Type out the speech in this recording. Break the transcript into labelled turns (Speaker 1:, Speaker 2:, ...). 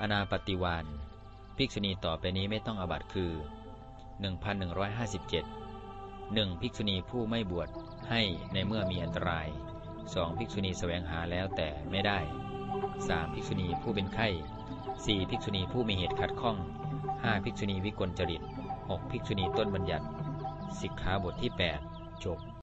Speaker 1: อนาปฏิวานภิกษุณีต่อไปนี้ไม่ต้องอบัตคือ 1157 1. ภิกษุณีผู้ไม่บวชให้ในเมื่อมีอันตราย 2. ภิกษุณีแสวงหาแล้วแต่ไม่ได้ 3. ภิกษุณีผู้เป็นไข้ 4. ภิกษุณีผู้มีเหตุขัดข้อง 5. ภิกษุณีวิกลจริต 6. ภิกษุณีต้นบัญญัติ สิกขาบทที่ 8 จบ